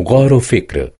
غار فكر